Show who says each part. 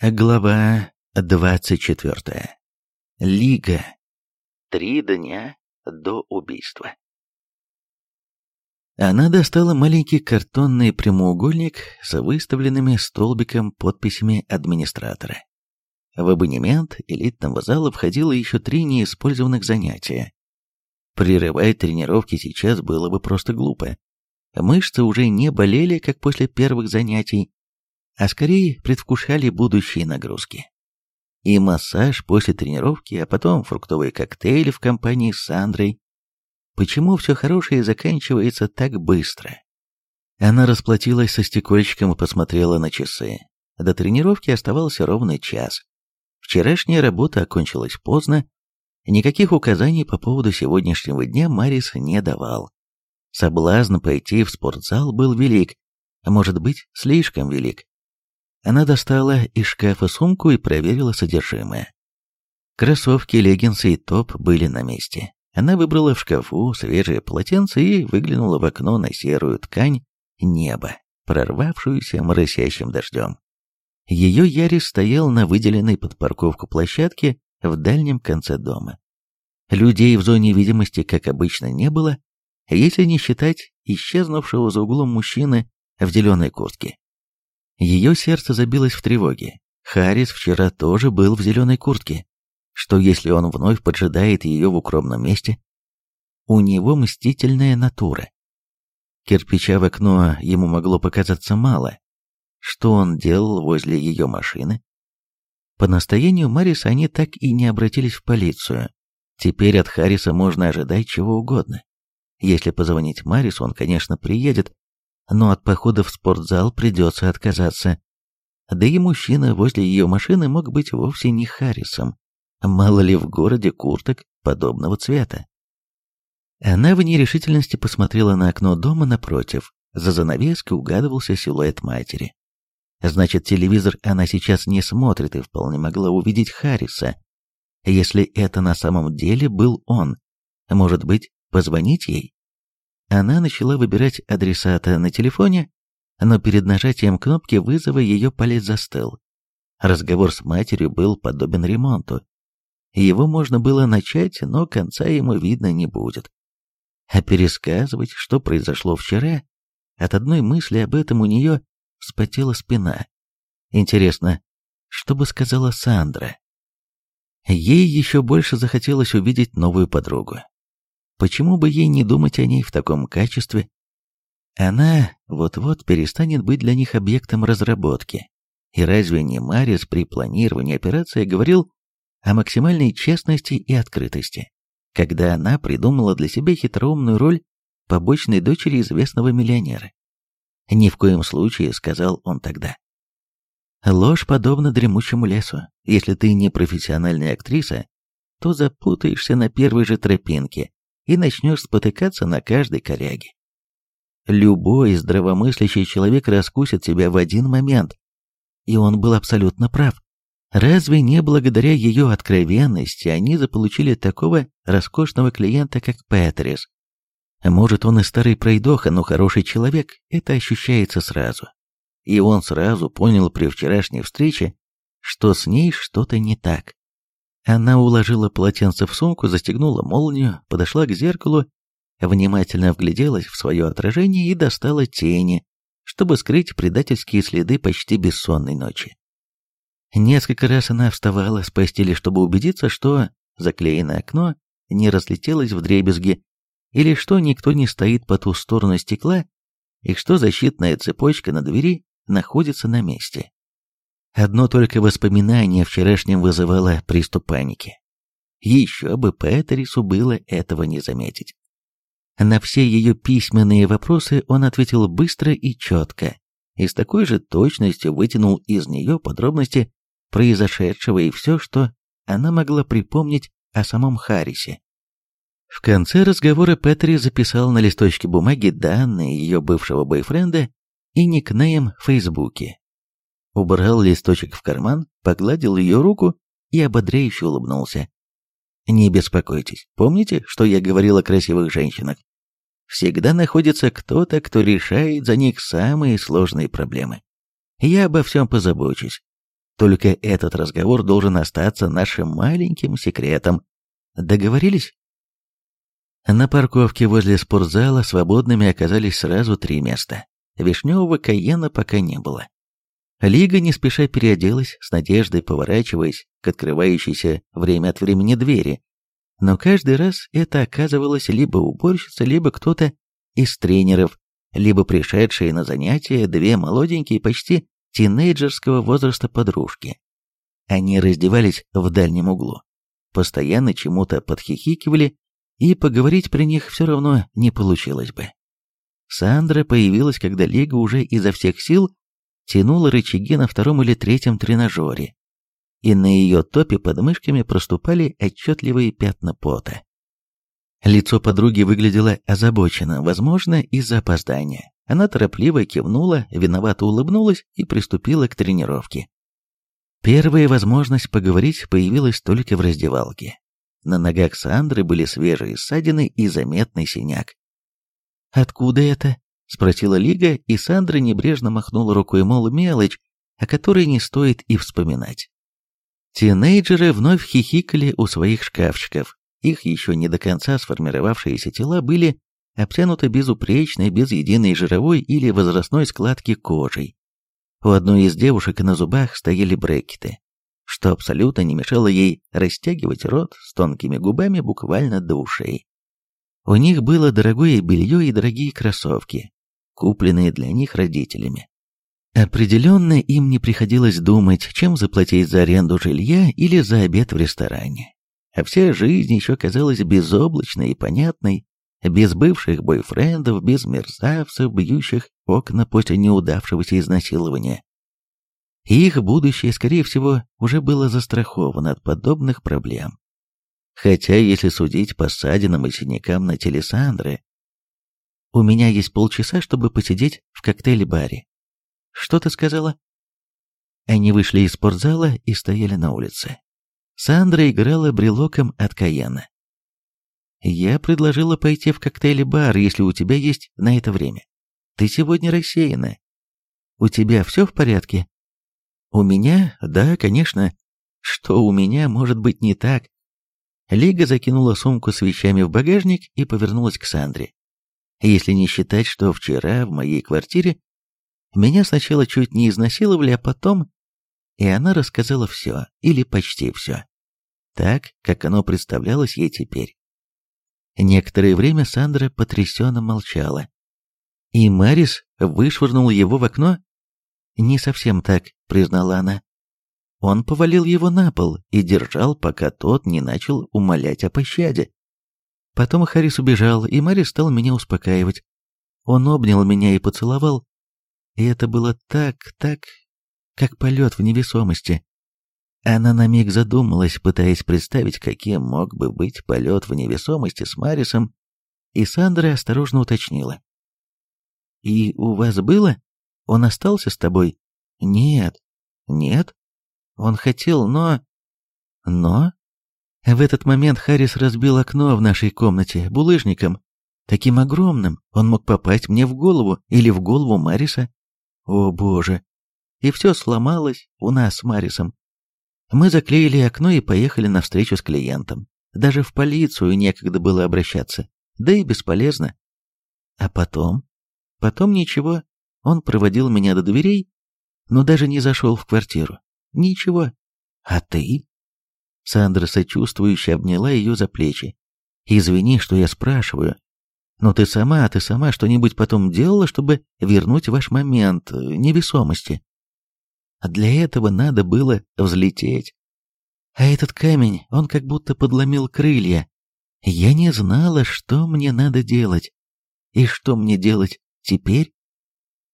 Speaker 1: Глава 24. Лига. Три дня до убийства. Она достала маленький картонный прямоугольник с выставленными столбиком подписями администратора. В абонемент элитного зала входило еще три неиспользованных занятия. Прерывать тренировки сейчас было бы просто глупо. Мышцы уже не болели, как после первых занятий, а скорее предвкушали будущие нагрузки. И массаж после тренировки, а потом фруктовые коктейли в компании с Сандрой. Почему все хорошее заканчивается так быстро? Она расплатилась со стекольчиком и посмотрела на часы. До тренировки оставался ровно час. Вчерашняя работа окончилась поздно. Никаких указаний по поводу сегодняшнего дня Марис не давал. Соблазн пойти в спортзал был велик, а может быть, слишком велик. Она достала из шкафа сумку и проверила содержимое. Кроссовки, леггинсы и топ были на месте. Она выбрала в шкафу свежее полотенце и выглянула в окно на серую ткань неба, прорвавшуюся моросящим дождем. Ее Ярис стоял на выделенной под парковку площадке в дальнем конце дома. Людей в зоне видимости, как обычно, не было, если не считать исчезнувшего за углом мужчины в зеленой куртке. Ее сердце забилось в тревоге. Харрис вчера тоже был в зеленой куртке. Что если он вновь поджидает ее в укромном месте? У него мстительная натура. Кирпича в окно ему могло показаться мало. Что он делал возле ее машины? По настоянию Мариса они так и не обратились в полицию. Теперь от Харриса можно ожидать чего угодно. Если позвонить Марису, он, конечно, приедет, но от похода в спортзал придется отказаться. Да и мужчина возле ее машины мог быть вовсе не Харрисом. Мало ли в городе курток подобного цвета. Она в нерешительности посмотрела на окно дома напротив. За занавеской угадывался силуэт матери. Значит, телевизор она сейчас не смотрит и вполне могла увидеть Харриса. Если это на самом деле был он, может быть, позвонить ей? она начала выбирать адресата на телефоне, но перед нажатием кнопки вызова ее палец застыл. Разговор с матерью был подобен ремонту. Его можно было начать, но конца ему видно не будет. А пересказывать, что произошло вчера, от одной мысли об этом у нее вспотела спина. Интересно, что бы сказала Сандра? Ей еще больше захотелось увидеть новую подругу. Почему бы ей не думать о ней в таком качестве? Она вот-вот перестанет быть для них объектом разработки. И разве не Марис при планировании операции говорил о максимальной честности и открытости, когда она придумала для себя хитроумную роль побочной дочери известного миллионера? «Ни в коем случае», — сказал он тогда. «Ложь подобна дремучему лесу. Если ты не профессиональная актриса, то запутаешься на первой же тропинке, и начнешь спотыкаться на каждой коряге. Любой здравомыслящий человек раскусит тебя в один момент. И он был абсолютно прав. Разве не благодаря ее откровенности они заполучили такого роскошного клиента, как Петрис? Может, он и старый пройдоха, но хороший человек, это ощущается сразу. И он сразу понял при вчерашней встрече, что с ней что-то не так. Она уложила полотенце в сумку, застегнула молнию, подошла к зеркалу, внимательно вгляделась в свое отражение и достала тени, чтобы скрыть предательские следы почти бессонной ночи. Несколько раз она вставала с постели, чтобы убедиться, что заклеенное окно не разлетелось в дребезги, или что никто не стоит по ту сторону стекла, и что защитная цепочка на двери находится на месте. Одно только воспоминание о вчерашнем вызывало приступ паники. Еще бы Петерису было этого не заметить. На все ее письменные вопросы он ответил быстро и четко, и с такой же точностью вытянул из нее подробности произошедшего и все, что она могла припомнить о самом Харрисе. В конце разговора Петри записал на листочке бумаги данные ее бывшего бойфренда и никнейм в Фейсбуке убрал листочек в карман, погладил ее руку и ободряюще улыбнулся. «Не беспокойтесь, помните, что я говорил о красивых женщинах? Всегда находится кто-то, кто решает за них самые сложные проблемы. Я обо всем позабочусь. Только этот разговор должен остаться нашим маленьким секретом. Договорились?» На парковке возле спортзала свободными оказались сразу три места. Вишневого Каена пока не было. Лига не спеша переоделась, с надеждой поворачиваясь к открывающейся время от времени двери. Но каждый раз это оказывалось либо уборщица, либо кто-то из тренеров, либо пришедшие на занятия две молоденькие, почти тинейджерского возраста подружки. Они раздевались в дальнем углу, постоянно чему-то подхихикивали, и поговорить при них все равно не получилось бы. Сандра появилась, когда Лига уже изо всех сил тянула рычаги на втором или третьем тренажере, и на ее топе под мышками проступали отчетливые пятна пота. Лицо подруги выглядело озабочено, возможно, из-за опоздания. Она торопливо кивнула, виновато улыбнулась и приступила к тренировке. Первая возможность поговорить появилась только в раздевалке. На ногах Сандры были свежие ссадины и заметный синяк. «Откуда это?» — спросила Лига, и Сандра небрежно махнула рукой, мол, мелочь, о которой не стоит и вспоминать. Тинейджеры вновь хихикали у своих шкафчиков. Их еще не до конца сформировавшиеся тела были обтянуты безупречной, без единой жировой или возрастной складки кожей. У одной из девушек на зубах стояли брекеты, что абсолютно не мешало ей растягивать рот с тонкими губами буквально до ушей. У них было дорогое белье и дорогие кроссовки, купленные для них родителями. Определенно им не приходилось думать, чем заплатить за аренду жилья или за обед в ресторане. А вся жизнь еще казалась безоблачной и понятной, без бывших бойфрендов, без мерзавцев, бьющих окна после неудавшегося изнасилования. И их будущее, скорее всего, уже было застраховано от подобных проблем. Хотя, если судить по ссадинам и синякам на телесандры, у меня есть полчаса, чтобы посидеть в коктейль-баре. Что ты сказала? Они вышли из спортзала и стояли на улице. Сандра играла брелоком от Каяна. Я предложила пойти в коктейль-бар, если у тебя есть на это время. Ты сегодня рассеяна. У тебя все в порядке? У меня? Да, конечно. Что у меня может быть не так? Лига закинула сумку с вещами в багажник и повернулась к Сандре. Если не считать, что вчера в моей квартире меня сначала чуть не изнасиловали, а потом... И она рассказала все, или почти все. Так, как оно представлялось ей теперь. Некоторое время Сандра потрясенно молчала. И Марис вышвырнул его в окно? Не совсем так, признала она. Он повалил его на пол и держал, пока тот не начал умолять о пощаде. Потом Харрис убежал, и Мэри стал меня успокаивать. Он обнял меня и поцеловал. И это было так, так, как полет в невесомости. Она на миг задумалась, пытаясь представить, каким мог бы быть полет в невесомости с Марисом, и Сандра осторожно уточнила. «И у вас было? Он остался с тобой?» «Нет, нет. Он хотел, но...» «Но?» А в этот момент Харрис разбил окно в нашей комнате булыжником. Таким огромным он мог попасть мне в голову или в голову Мариса. О боже! И все сломалось у нас с Марисом. Мы заклеили окно и поехали на встречу с клиентом. Даже в полицию некогда было обращаться. Да и бесполезно. А потом? Потом ничего. Он проводил меня до дверей, но даже не зашел в квартиру. Ничего. А ты? Сандра сочувствующе обняла ее за плечи. «Извини, что я спрашиваю. Но ты сама, ты сама что-нибудь потом делала, чтобы вернуть ваш момент э, невесомости?» а Для этого надо было взлететь. А этот камень, он как будто подломил крылья. Я не знала, что мне надо делать. И что мне делать теперь?